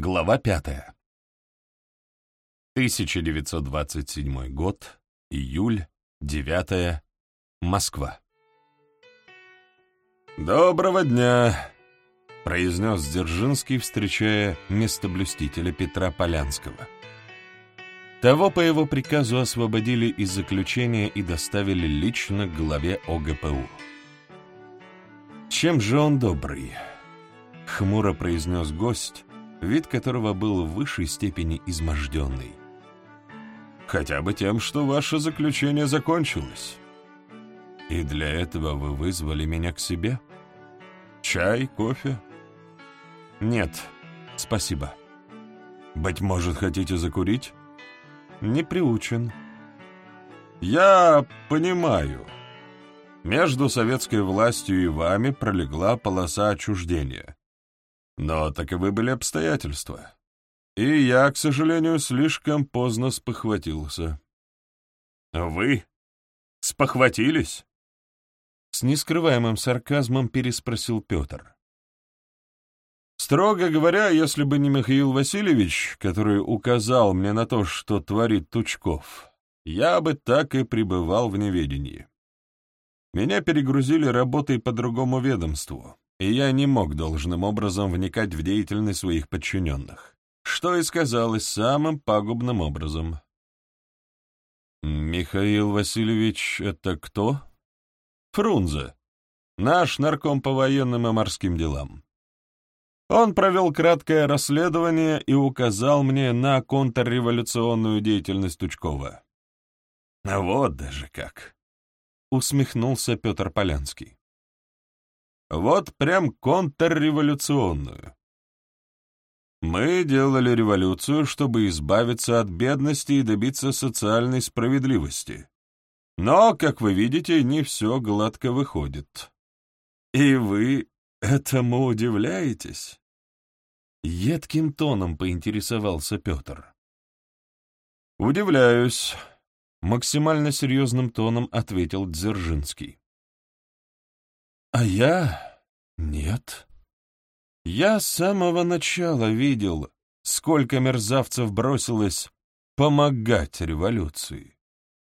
Глава пятая. 1927 год, июль, 9 Москва. «Доброго дня!» — произнес Дзержинский, встречая местоблюстителя Петра Полянского. Того по его приказу освободили из заключения и доставили лично к главе ОГПУ. «Чем же он добрый?» — хмуро произнес гость, вид которого был в высшей степени изможденный. «Хотя бы тем, что ваше заключение закончилось. И для этого вы вызвали меня к себе? Чай, кофе?» «Нет, спасибо. Быть может, хотите закурить?» «Не приучен». «Я понимаю. Между советской властью и вами пролегла полоса отчуждения. Но таковы были обстоятельства. И я, к сожалению, слишком поздно спохватился. «Вы? Спохватились?» С нескрываемым сарказмом переспросил Петр. Строго говоря, если бы не Михаил Васильевич, который указал мне на то, что творит Тучков, я бы так и пребывал в неведении. Меня перегрузили работой по другому ведомству, и я не мог должным образом вникать в деятельность своих подчиненных, что и сказалось самым пагубным образом. «Михаил Васильевич — это кто?» «Фрунзе, наш нарком по военным и морским делам. Он провел краткое расследование и указал мне на контрреволюционную деятельность Тучкова». «Вот даже как!» — усмехнулся Петр Полянский. Вот прям контрреволюционную. Мы делали революцию, чтобы избавиться от бедности и добиться социальной справедливости. Но, как вы видите, не все гладко выходит. И вы этому удивляетесь? Едким тоном поинтересовался Петр. «Удивляюсь», — максимально серьезным тоном ответил Дзержинский. А я... нет. Я с самого начала видел, сколько мерзавцев бросилось помогать революции.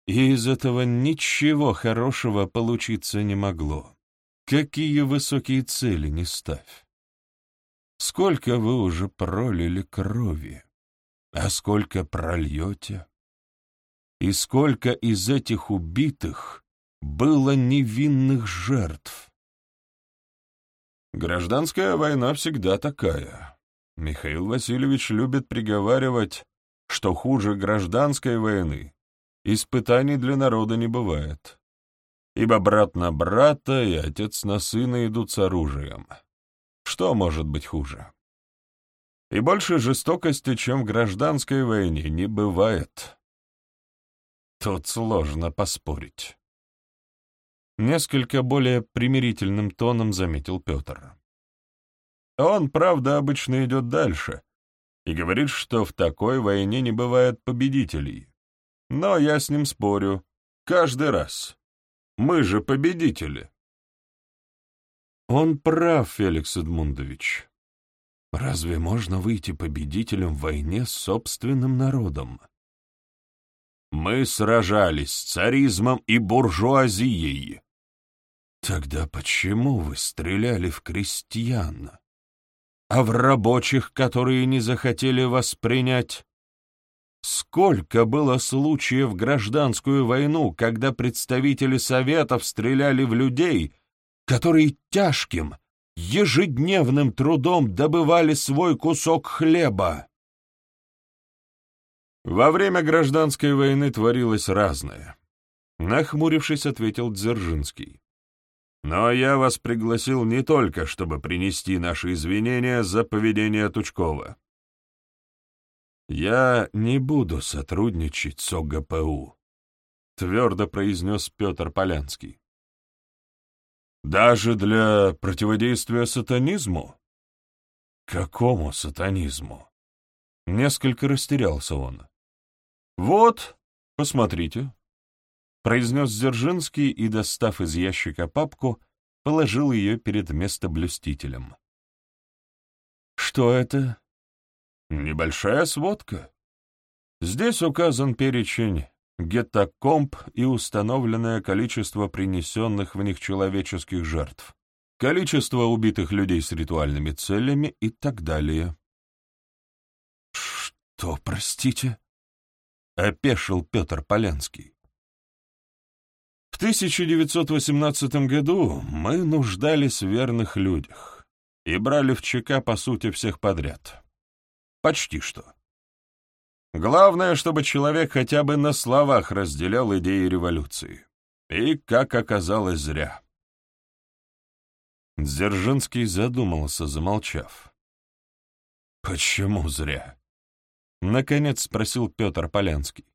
И из этого ничего хорошего получиться не могло. Какие высокие цели не ставь. Сколько вы уже пролили крови, а сколько прольете? И сколько из этих убитых было невинных жертв? Гражданская война всегда такая. Михаил Васильевич любит приговаривать, что хуже гражданской войны испытаний для народа не бывает. Ибо брат на брата и отец на сына идут с оружием. Что может быть хуже? И больше жестокости, чем в гражданской войне, не бывает. Тут сложно поспорить. Несколько более примирительным тоном заметил Петр. Он, правда, обычно идет дальше и говорит, что в такой войне не бывает победителей. Но я с ним спорю. Каждый раз. Мы же победители. Он прав, Феликс Эдмундович. Разве можно выйти победителем в войне с собственным народом? Мы сражались с царизмом и буржуазией. Тогда почему вы стреляли в крестьян? А в рабочих, которые не захотели вас принять? Сколько было случаев в гражданскую войну, когда представители Советов стреляли в людей, которые тяжким, ежедневным трудом добывали свой кусок хлеба? Во время гражданской войны творилось разное. Нахмурившись, ответил Дзержинский. Но я вас пригласил не только, чтобы принести наши извинения за поведение Тучкова. Я не буду сотрудничать с ОГПУ, твердо произнес Петр Полянский. Даже для противодействия сатанизму? Какому сатанизму? Несколько растерялся он. Вот, посмотрите произнес Дзержинский и, достав из ящика папку, положил ее перед местоблюстителем. «Что это?» Небольшая сводка. Здесь указан перечень гетокомп и установленное количество принесенных в них человеческих жертв, количество убитых людей с ритуальными целями и так далее. «Что, простите?» — опешил Петр Полянский. В 1918 году мы нуждались в верных людях и брали в ЧК, по сути, всех подряд. Почти что. Главное, чтобы человек хотя бы на словах разделял идеи революции. И, как оказалось, зря. Дзержинский задумался, замолчав. «Почему зря?» — наконец спросил Петр Полянский.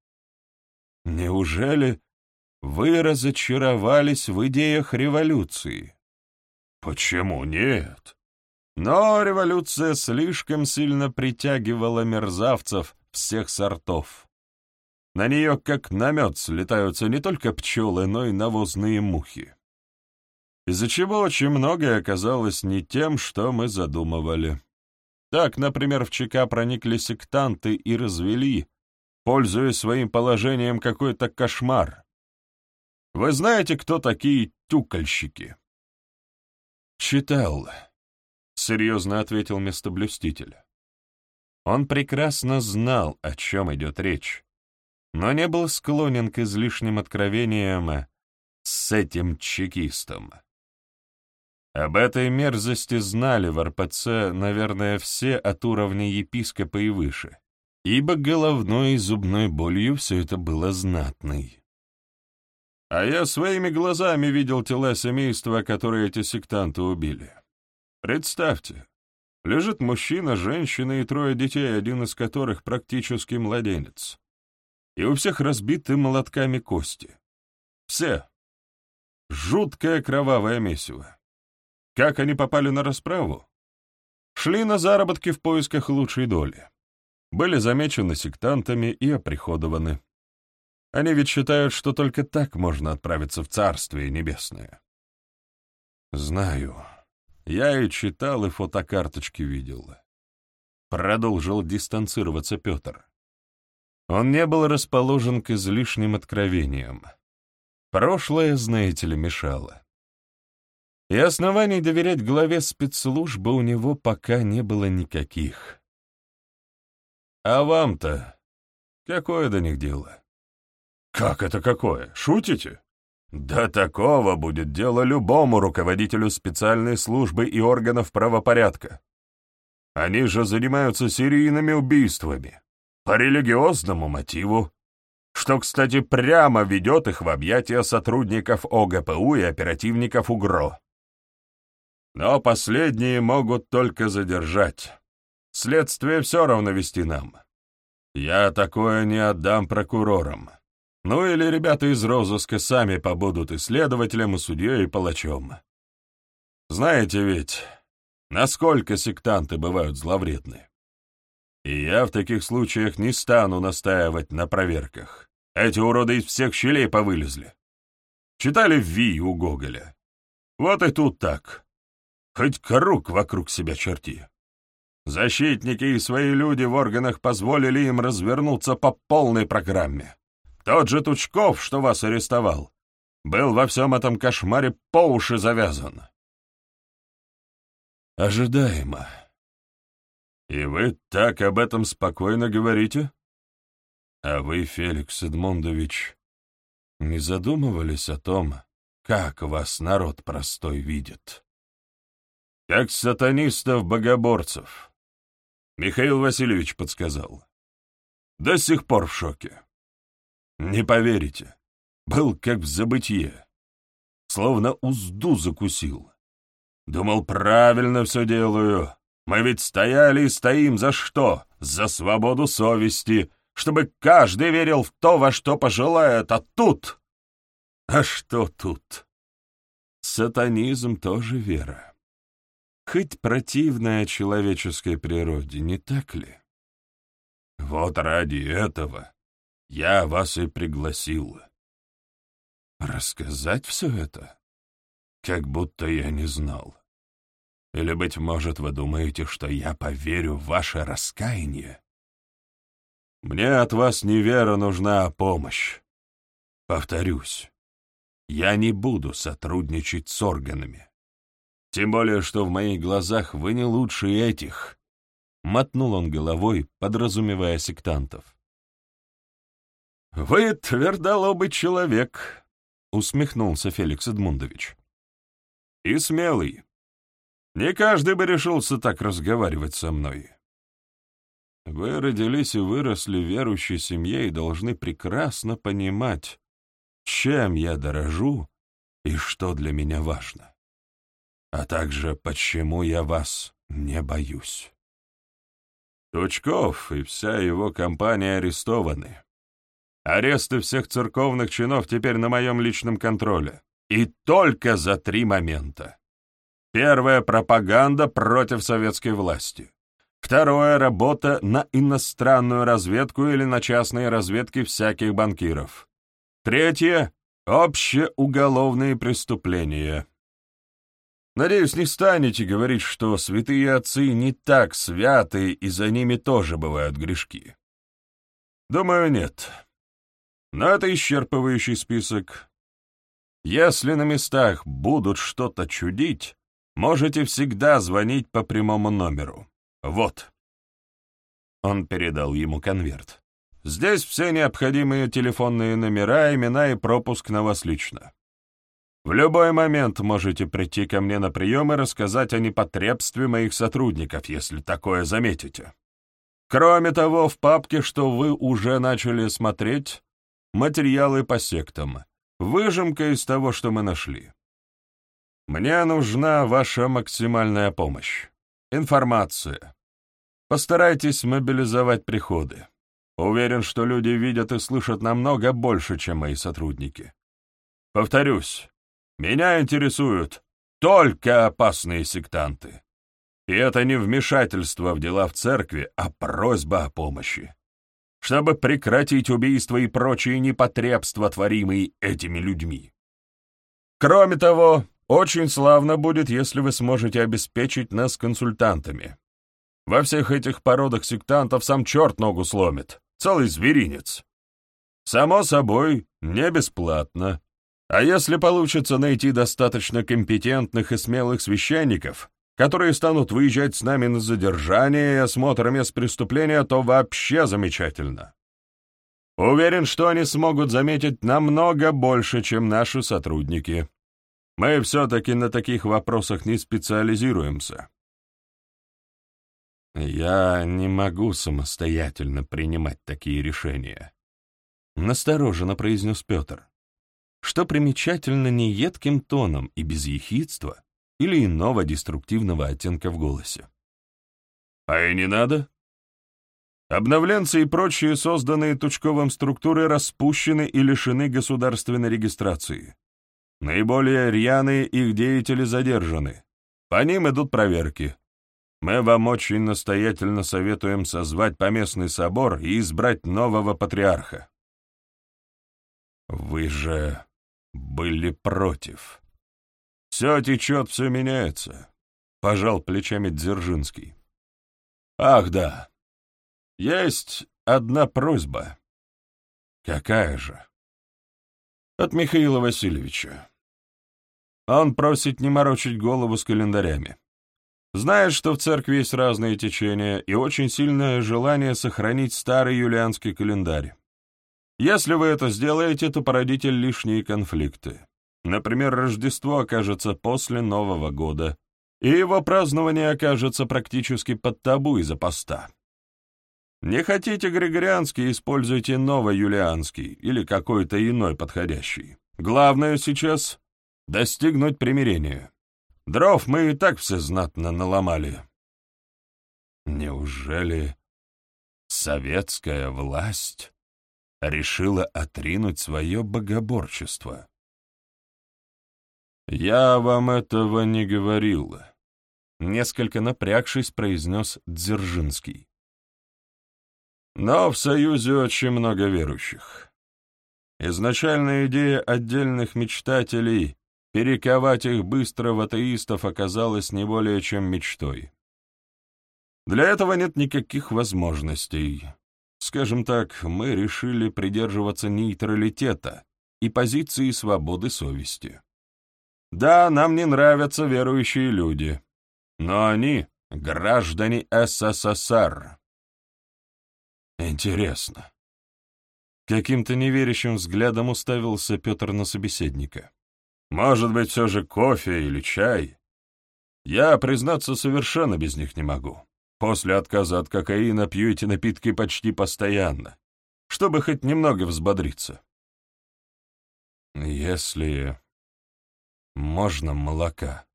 «Неужели вы разочаровались в идеях революции. Почему нет? Но революция слишком сильно притягивала мерзавцев всех сортов. На нее, как намет, слетаются не только пчелы, но и навозные мухи. Из-за чего очень многое оказалось не тем, что мы задумывали. Так, например, в ЧК проникли сектанты и развели, пользуясь своим положением, какой-то кошмар. Вы знаете, кто такие тюкальщики?» «Читал», — серьезно ответил местоблюститель. Он прекрасно знал, о чем идет речь, но не был склонен к излишним откровениям с этим чекистом. Об этой мерзости знали в РПЦ, наверное, все от уровня епископа и выше, ибо головной и зубной болью все это было знатной. А я своими глазами видел тела семейства, которые эти сектанты убили. Представьте, лежит мужчина, женщина и трое детей, один из которых практически младенец. И у всех разбиты молотками кости. Все. Жуткое кровавое месиво. Как они попали на расправу? Шли на заработки в поисках лучшей доли. Были замечены сектантами и оприходованы. Они ведь считают, что только так можно отправиться в Царствие Небесное. Знаю. Я и читал, и фотокарточки видел. Продолжил дистанцироваться Петр. Он не был расположен к излишним откровениям. Прошлое, знаете ли, мешало. И оснований доверять главе спецслужбы у него пока не было никаких. А вам-то какое до них дело? «Как это какое? Шутите?» «Да такого будет дело любому руководителю специальной службы и органов правопорядка. Они же занимаются серийными убийствами, по религиозному мотиву, что, кстати, прямо ведет их в объятия сотрудников ОГПУ и оперативников УГРО. Но последние могут только задержать. Следствие все равно вести нам. Я такое не отдам прокурорам. Ну или ребята из розыска сами побудут и следователем, и судьей, и палачом. Знаете ведь, насколько сектанты бывают зловредны. И я в таких случаях не стану настаивать на проверках. Эти уроды из всех щелей повылезли. Читали Ви у Гоголя. Вот и тут так. Хоть круг вокруг себя черти. Защитники и свои люди в органах позволили им развернуться по полной программе. Тот же Тучков, что вас арестовал, был во всем этом кошмаре по уши завязан. Ожидаемо. И вы так об этом спокойно говорите? А вы, Феликс Эдмундович, не задумывались о том, как вас народ простой видит? Как сатанистов-богоборцев. Михаил Васильевич подсказал. До сих пор в шоке. Не поверите, был как в забытье. Словно узду закусил. Думал, правильно все делаю. Мы ведь стояли и стоим за что? За свободу совести, чтобы каждый верил в то, во что пожелает, а тут... А что тут? Сатанизм тоже вера. Хоть противная человеческой природе, не так ли? Вот ради этого я вас и пригласил. Рассказать все это? Как будто я не знал. Или, быть может, вы думаете, что я поверю в ваше раскаяние? Мне от вас не вера нужна, а помощь. Повторюсь, я не буду сотрудничать с органами. Тем более, что в моих глазах вы не лучше этих. Мотнул он головой, подразумевая сектантов. «Вы твердолобый человек», — усмехнулся Феликс Эдмундович. «И смелый. Не каждый бы решился так разговаривать со мной. Вы родились и выросли в верующей семье и должны прекрасно понимать, чем я дорожу и что для меня важно, а также почему я вас не боюсь. Тучков и вся его компания арестованы. Аресты всех церковных чинов теперь на моем личном контроле. И только за три момента. Первое — пропаганда против советской власти. Второе — работа на иностранную разведку или на частные разведки всяких банкиров. Третье — общеуголовные преступления. Надеюсь, не станете говорить, что святые отцы не так святы, и за ними тоже бывают грешки. Думаю, нет. Но это исчерпывающий список. Если на местах будут что-то чудить, можете всегда звонить по прямому номеру. Вот. Он передал ему конверт. Здесь все необходимые телефонные номера, имена и пропуск на вас лично. В любой момент можете прийти ко мне на прием и рассказать о непотребстве моих сотрудников, если такое заметите. Кроме того, в папке, что вы уже начали смотреть, материалы по сектам, выжимка из того, что мы нашли. Мне нужна ваша максимальная помощь. Информация. Постарайтесь мобилизовать приходы. Уверен, что люди видят и слышат намного больше, чем мои сотрудники. Повторюсь, меня интересуют только опасные сектанты. И это не вмешательство в дела в церкви, а просьба о помощи. Чтобы прекратить убийства и прочие непотребства, творимые этими людьми. Кроме того, очень славно будет, если вы сможете обеспечить нас консультантами. Во всех этих породах сектантов сам черт ногу сломит, целый зверинец. Само собой, не бесплатно. А если получится найти достаточно компетентных и смелых священников, которые станут выезжать с нами на задержание и осмотр мест преступления, то вообще замечательно. Уверен, что они смогут заметить намного больше, чем наши сотрудники. Мы все-таки на таких вопросах не специализируемся. Я не могу самостоятельно принимать такие решения. Настороженно произнес Петр что примечательно не едким тоном и без ехидства или иного деструктивного оттенка в голосе. «А и не надо. Обновленцы и прочие созданные Тучковым структуры распущены и лишены государственной регистрации. Наиболее рьяные их деятели задержаны. По ним идут проверки. Мы вам очень настоятельно советуем созвать поместный собор и избрать нового патриарха». «Вы же были против. «Все течет, все меняется», — пожал плечами Дзержинский. «Ах, да. Есть одна просьба». «Какая же?» «От Михаила Васильевича. Он просит не морочить голову с календарями. Знает, что в церкви есть разные течения и очень сильное желание сохранить старый юлианский календарь. Если вы это сделаете, то породите лишние конфликты. Например, Рождество окажется после Нового года, и его празднование окажется практически под табу из-за поста. Не хотите григорианский, используйте новоюлианский или какой-то иной подходящий. Главное сейчас — достигнуть примирения. Дров мы и так все знатно наломали. Неужели советская власть решила отринуть свое богоборчество. «Я вам этого не говорил», — несколько напрягшись произнес Дзержинский. «Но в Союзе очень много верующих. Изначальная идея отдельных мечтателей перековать их быстро в атеистов оказалось не более чем мечтой. Для этого нет никаких возможностей. Скажем так, мы решили придерживаться нейтралитета и позиции свободы совести. Да, нам не нравятся верующие люди, но они — граждане СССР. Интересно. Каким-то неверящим взглядом уставился Петр на собеседника. Может быть, все же кофе или чай? Я, признаться, совершенно без них не могу. После отказа от кокаина пью эти напитки почти постоянно, чтобы хоть немного взбодриться. Если можно молока.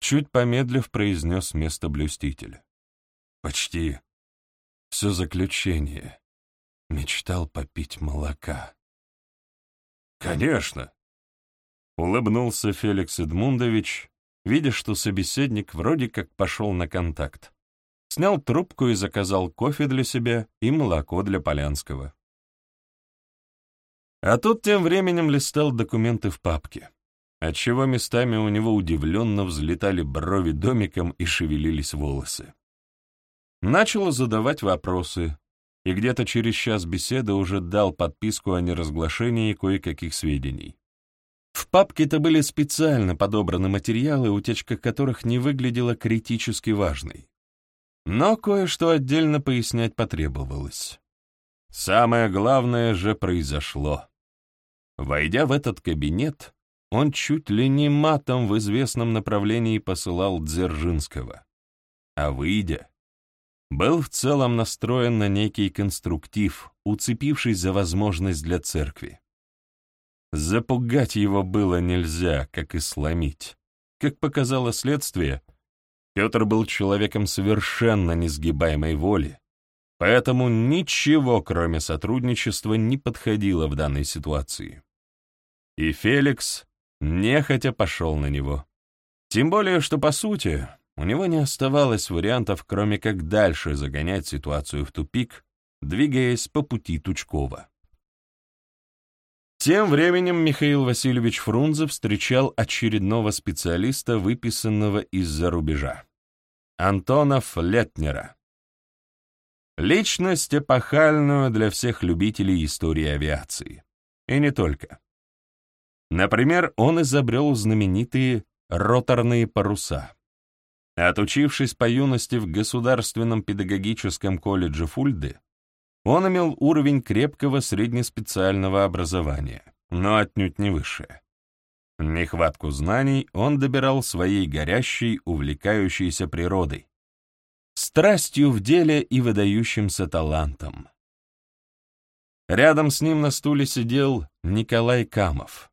Чуть помедлив произнес местоблюститель. Почти все заключение. Мечтал попить молока. «Конечно!» — улыбнулся Феликс Эдмундович, видя, что собеседник вроде как пошел на контакт. Снял трубку и заказал кофе для себя и молоко для Полянского. А тот тем временем листал документы в папке, отчего местами у него удивленно взлетали брови домиком и шевелились волосы. Начал задавать вопросы, и где-то через час беседы уже дал подписку о неразглашении кое-каких сведений. В папке-то были специально подобраны материалы, утечка которых не выглядела критически важной. Но кое-что отдельно пояснять потребовалось. Самое главное же произошло. Войдя в этот кабинет, он чуть ли не матом в известном направлении посылал Дзержинского. А выйдя, был в целом настроен на некий конструктив, уцепившись за возможность для церкви. Запугать его было нельзя, как и сломить. Как показало следствие, Петр был человеком совершенно несгибаемой воли, поэтому ничего, кроме сотрудничества, не подходило в данной ситуации. И Феликс нехотя пошел на него. Тем более, что, по сути, у него не оставалось вариантов, кроме как дальше загонять ситуацию в тупик, двигаясь по пути Тучкова. Тем временем Михаил Васильевич Фрунзе встречал очередного специалиста, выписанного из-за рубежа. Антона Флетнера. Личность эпохальную для всех любителей истории авиации. И не только. Например, он изобрел знаменитые роторные паруса. Отучившись по юности в Государственном педагогическом колледже Фульды, он имел уровень крепкого среднеспециального образования, но отнюдь не высшее. Нехватку знаний он добирал своей горящей, увлекающейся природой, страстью в деле и выдающимся талантом. Рядом с ним на стуле сидел Николай Камов.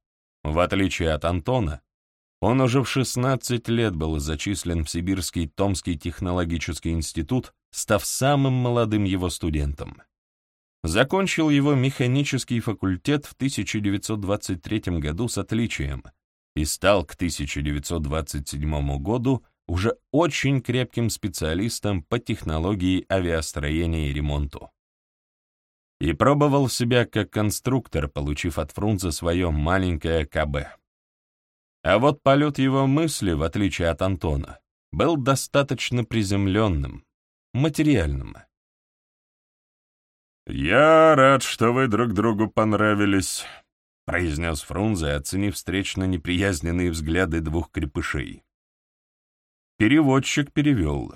В отличие от Антона, он уже в 16 лет был зачислен в Сибирский Томский технологический институт, став самым молодым его студентом. Закончил его механический факультет в 1923 году с отличием и стал к 1927 году уже очень крепким специалистом по технологии авиастроения и ремонту. И пробовал себя как конструктор, получив от Фрунзе свое маленькое КБ. А вот полет его мысли, в отличие от Антона, был достаточно приземленным, материальным. «Я рад, что вы друг другу понравились», — произнес Фрунзе, оценив встречно неприязненные взгляды двух крепышей. Переводчик перевел.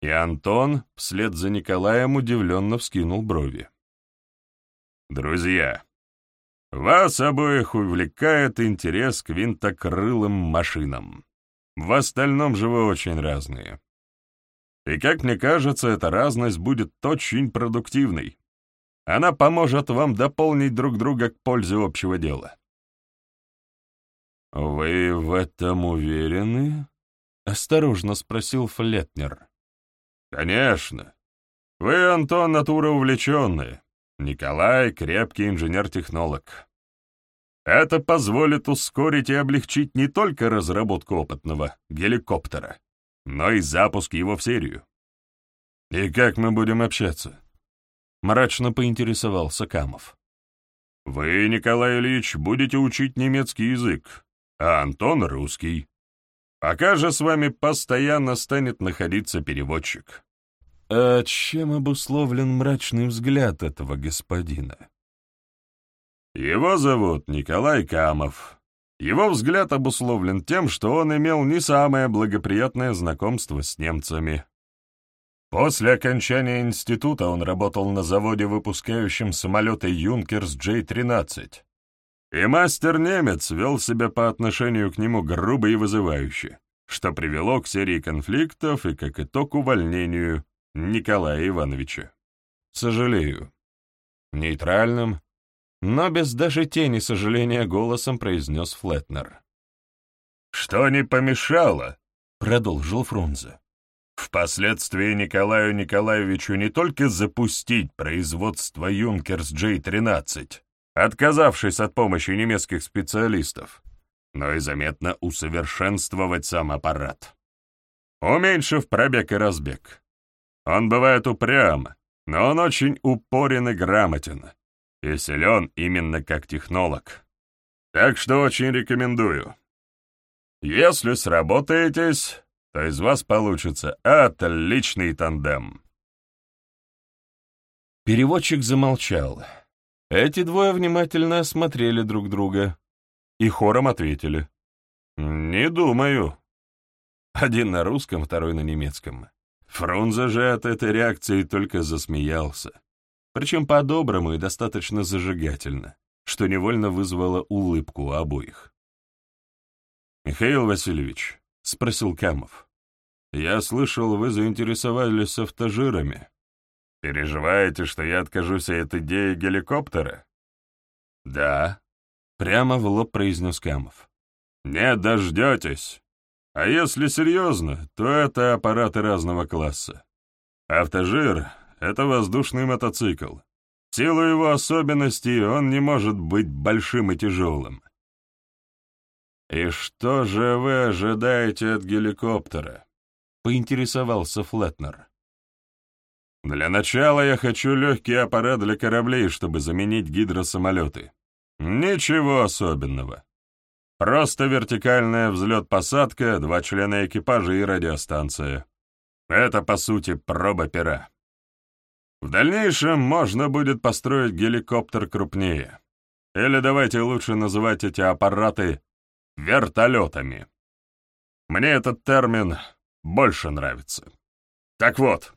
И Антон, вслед за Николаем, удивленно вскинул брови. «Друзья, вас обоих увлекает интерес к винтокрылым машинам. В остальном же вы очень разные. И, как мне кажется, эта разность будет очень продуктивной. Она поможет вам дополнить друг друга к пользе общего дела. «Вы в этом уверены?» — осторожно спросил Флетнер. «Конечно. Вы, Антон, натура увлеченная. Николай — крепкий инженер-технолог. Это позволит ускорить и облегчить не только разработку опытного геликоптера, но и запуск его в серию. «И как мы будем общаться?» — мрачно поинтересовался Камов. «Вы, Николай Ильич, будете учить немецкий язык, а Антон — русский. Пока же с вами постоянно станет находиться переводчик. А чем обусловлен мрачный взгляд этого господина? Его зовут Николай Камов. Его взгляд обусловлен тем, что он имел не самое благоприятное знакомство с немцами. После окончания института он работал на заводе, выпускающем самолеты «Юнкерс J-13», и мастер-немец вел себя по отношению к нему грубо и вызывающе, что привело к серии конфликтов и, как итог, увольнению Николая Ивановича. Сожалею. Нейтральным, но без даже тени сожаления голосом произнес Флетнер. «Что не помешало?» — продолжил Фрунзе. «Впоследствии Николаю Николаевичу не только запустить производство «Юнкерс J-13», отказавшись от помощи немецких специалистов, но и заметно усовершенствовать сам аппарат. Уменьшив пробег и разбег. Он бывает упрям, но он очень упорен и грамотен, и силен именно как технолог. Так что очень рекомендую. Если сработаетесь, то из вас получится отличный тандем. Переводчик замолчал. Эти двое внимательно осмотрели друг друга и хором ответили. «Не думаю». Один на русском, второй на немецком. Фрунзе же от этой реакции только засмеялся. Причем по-доброму и достаточно зажигательно, что невольно вызвало улыбку у обоих. «Михаил Васильевич», — спросил Камов, — «я слышал, вы заинтересовались автожирами. Переживаете, что я откажусь от идеи геликоптера? Да, прямо в лоб произнес Камов. Не дождетесь. А если серьезно, то это аппараты разного класса. Автожир — это воздушный мотоцикл. В силу его особенностей он не может быть большим и тяжелым. «И что же вы ожидаете от геликоптера?» — поинтересовался Флетнер. Для начала я хочу легкий аппарат для кораблей, чтобы заменить гидросамолеты. Ничего особенного. Просто вертикальная взлет-посадка, два члена экипажа и радиостанция. Это, по сути, проба пера. В дальнейшем можно будет построить геликоптер крупнее. Или давайте лучше называть эти аппараты вертолетами. Мне этот термин больше нравится. Так вот,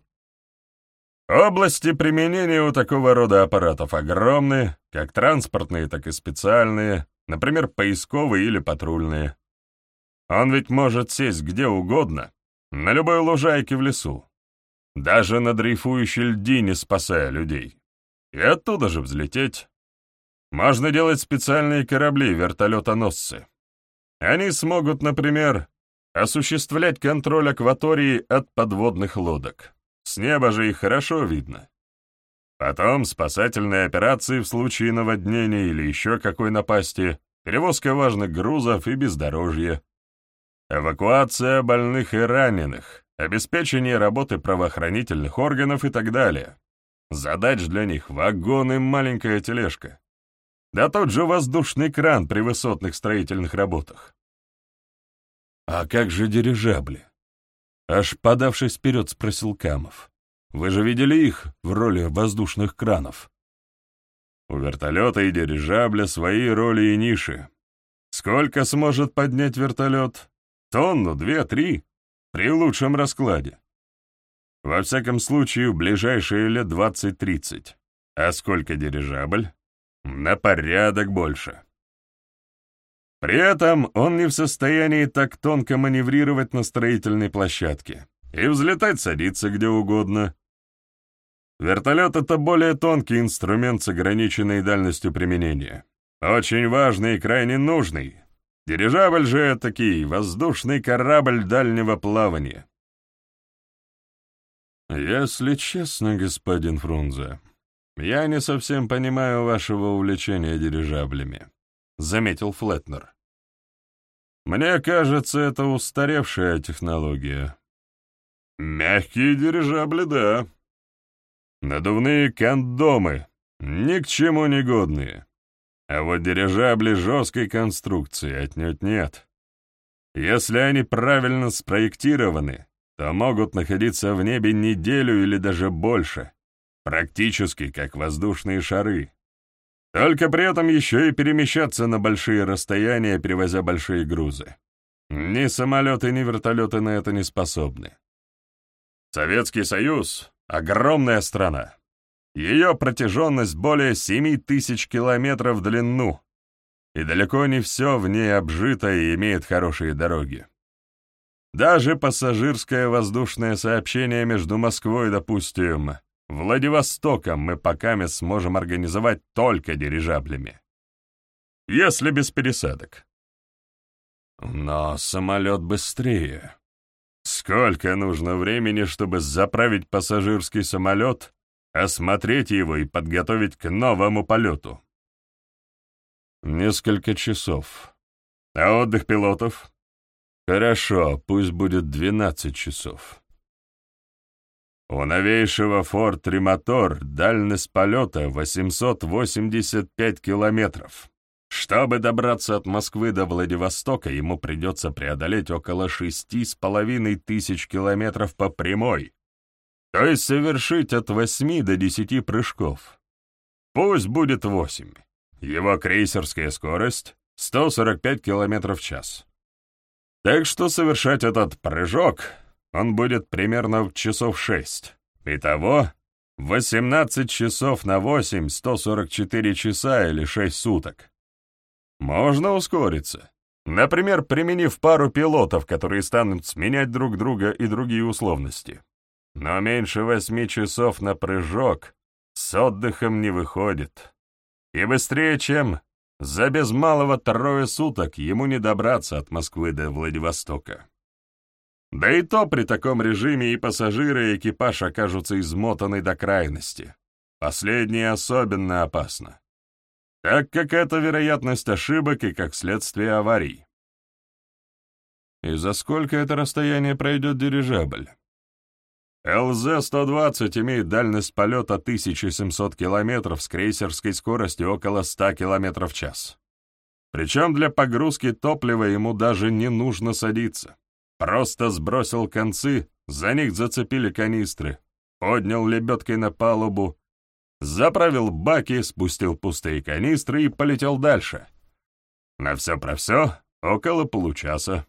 Области применения у такого рода аппаратов огромны, как транспортные, так и специальные, например, поисковые или патрульные. Он ведь может сесть где угодно, на любой лужайке в лесу, даже на дрейфующей льдине, спасая людей. И оттуда же взлететь. Можно делать специальные корабли-вертолетоносцы. Они смогут, например, осуществлять контроль акватории от подводных лодок. С неба же их хорошо видно. Потом спасательные операции в случае наводнения или еще какой напасти, перевозка важных грузов и бездорожье, эвакуация больных и раненых, обеспечение работы правоохранительных органов и так далее. Задач для них вагон и маленькая тележка. Да тот же воздушный кран при высотных строительных работах. А как же дирижабли? Аж подавшись вперед, спросил Камов. «Вы же видели их в роли воздушных кранов?» У вертолета и дирижабля свои роли и ниши. Сколько сможет поднять вертолет? Тонну, две, три, при лучшем раскладе. Во всяком случае, в ближайшие лет двадцать-тридцать. А сколько дирижабль? На порядок больше. При этом он не в состоянии так тонко маневрировать на строительной площадке и взлетать садиться где угодно. Вертолет — это более тонкий инструмент с ограниченной дальностью применения. Очень важный и крайне нужный. Дирижабль же — такой воздушный корабль дальнего плавания. «Если честно, господин Фрунзе, я не совсем понимаю вашего увлечения дирижаблями», — заметил Флетнер. «Мне кажется, это устаревшая технология». «Мягкие дирижабли, да. Надувные кондомы, ни к чему не годные. А вот дирижабли жесткой конструкции отнюдь нет. Если они правильно спроектированы, то могут находиться в небе неделю или даже больше, практически как воздушные шары. Только при этом еще и перемещаться на большие расстояния, перевозя большие грузы. Ни самолеты, ни вертолеты на это не способны. Советский Союз — огромная страна. Ее протяженность более 7 тысяч километров в длину, и далеко не все в ней обжито и имеет хорошие дороги. Даже пассажирское воздушное сообщение между Москвой, допустим, Владивостоком мы пока сможем организовать только дирижаблями. Если без пересадок. Но самолет быстрее. Сколько нужно времени, чтобы заправить пассажирский самолет, осмотреть его и подготовить к новому полету? Несколько часов. А отдых пилотов? Хорошо, пусть будет 12 часов. У новейшего Ford Trimator дальность полета 885 километров. Чтобы добраться от Москвы до Владивостока, ему придется преодолеть около шести с половиной тысяч километров по прямой, то есть совершить от восьми до десяти прыжков. Пусть будет восемь. Его крейсерская скорость — 145 километров в час. Так что совершать этот прыжок он будет примерно в часов шесть. Итого 18 часов на 8 — 144 часа или 6 суток. Можно ускориться. Например, применив пару пилотов, которые станут сменять друг друга и другие условности. Но меньше восьми часов на прыжок с отдыхом не выходит. И быстрее, чем за без малого трое суток ему не добраться от Москвы до Владивостока. Да и то при таком режиме и пассажиры, и экипаж окажутся измотаны до крайности. Последнее особенно опасно так как это вероятность ошибок и как следствие аварий. И за сколько это расстояние пройдет дирижабль? ЛЗ-120 имеет дальность полета 1700 километров с крейсерской скоростью около 100 километров в час. Причем для погрузки топлива ему даже не нужно садиться. Просто сбросил концы, за них зацепили канистры, поднял лебедкой на палубу, заправил баки, спустил пустые канистры и полетел дальше. На все про все около получаса.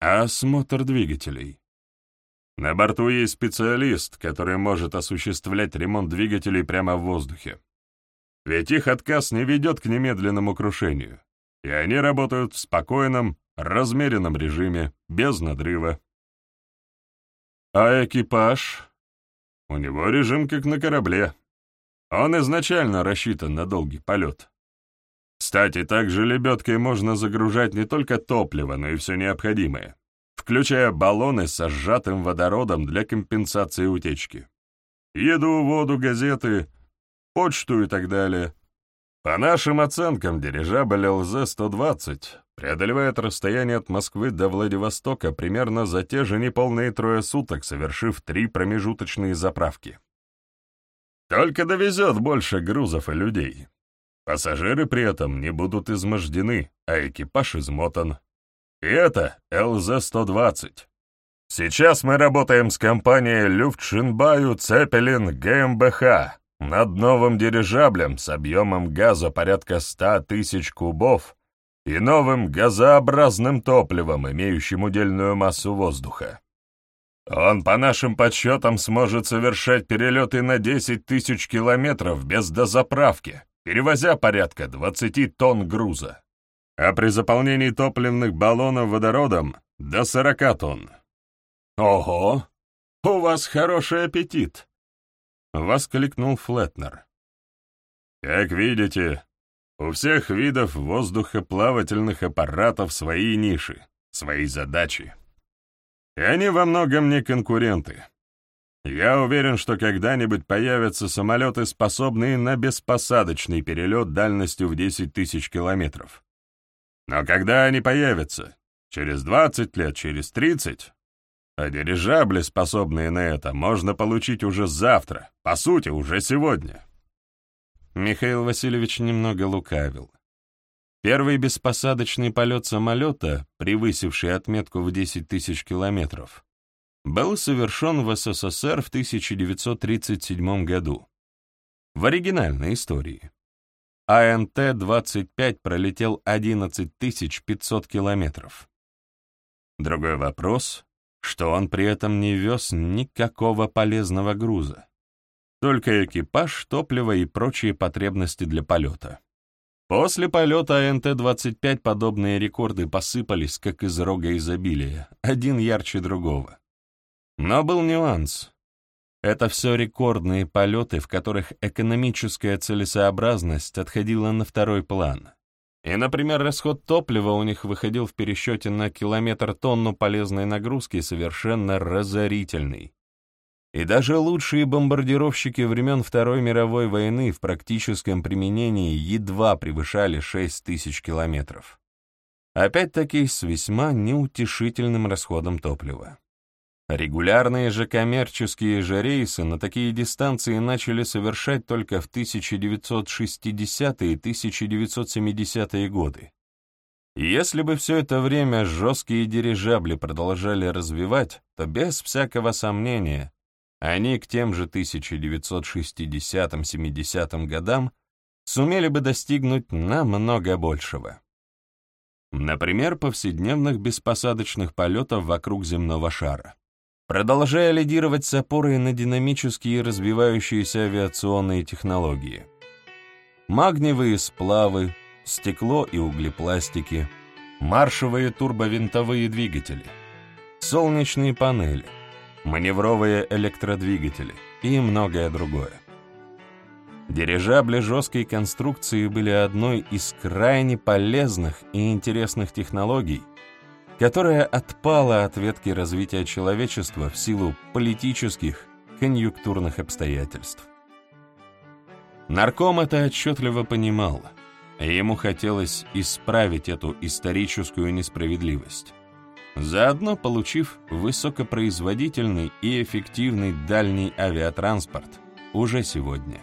Осмотр двигателей. На борту есть специалист, который может осуществлять ремонт двигателей прямо в воздухе. Ведь их отказ не ведет к немедленному крушению, и они работают в спокойном, размеренном режиме, без надрыва. А экипаж? У него режим как на корабле, он изначально рассчитан на долгий полет. Кстати, также лебедкой можно загружать не только топливо, но и все необходимое, включая баллоны со сжатым водородом для компенсации утечки. Еду, воду, газеты, почту и так далее. По нашим оценкам, дирижабль ЛЗ-120 преодолевает расстояние от Москвы до Владивостока примерно за те же неполные трое суток, совершив три промежуточные заправки. Только довезет больше грузов и людей. Пассажиры при этом не будут измождены, а экипаж измотан. И это ЛЗ-120. Сейчас мы работаем с компанией Люфтшинбаю Цепелин ГМБХ над новым дирижаблем с объемом газа порядка 100 тысяч кубов и новым газообразным топливом, имеющим удельную массу воздуха. Он, по нашим подсчетам, сможет совершать перелеты на 10 тысяч километров без дозаправки, перевозя порядка 20 тонн груза. А при заполнении топливных баллонов водородом — до 40 тонн. «Ого! У вас хороший аппетит!» — воскликнул Флетнер. «Как видите, у всех видов воздухоплавательных аппаратов свои ниши, свои задачи. И они во многом не конкуренты. Я уверен, что когда-нибудь появятся самолеты, способные на беспосадочный перелет дальностью в 10 тысяч километров. Но когда они появятся? Через 20 лет, через 30? А дирижабли, способные на это, можно получить уже завтра, по сути, уже сегодня. Михаил Васильевич немного лукавил. Первый беспосадочный полет самолета, превысивший отметку в 10 тысяч километров, был совершен в СССР в 1937 году. В оригинальной истории. АНТ-25 пролетел 11 500 километров. Другой вопрос, что он при этом не вез никакого полезного груза. Только экипаж, топливо и прочие потребности для полета. После полета АНТ-25 подобные рекорды посыпались, как из рога изобилия, один ярче другого. Но был нюанс. Это все рекордные полеты, в которых экономическая целесообразность отходила на второй план. И, например, расход топлива у них выходил в пересчете на километр тонну полезной нагрузки совершенно разорительный. И даже лучшие бомбардировщики времен Второй мировой войны в практическом применении едва превышали 6 тысяч километров. Опять-таки с весьма неутешительным расходом топлива. Регулярные же коммерческие же рейсы на такие дистанции начали совершать только в 1960-е и 1970-е годы. Если бы все это время жесткие дирижабли продолжали развивать, то без всякого сомнения они к тем же 1960-70 годам сумели бы достигнуть намного большего. Например, повседневных беспосадочных полетов вокруг земного шара. Продолжая лидировать с опорой на динамические развивающиеся авиационные технологии. Магниевые сплавы, стекло и углепластики, маршевые турбовинтовые двигатели, солнечные панели, маневровые электродвигатели и многое другое. Дирижабли жесткой конструкции были одной из крайне полезных и интересных технологий, которая отпала от ветки развития человечества в силу политических, конъюнктурных обстоятельств. Нарком это отчетливо понимал, и ему хотелось исправить эту историческую несправедливость заодно получив высокопроизводительный и эффективный дальний авиатранспорт уже сегодня.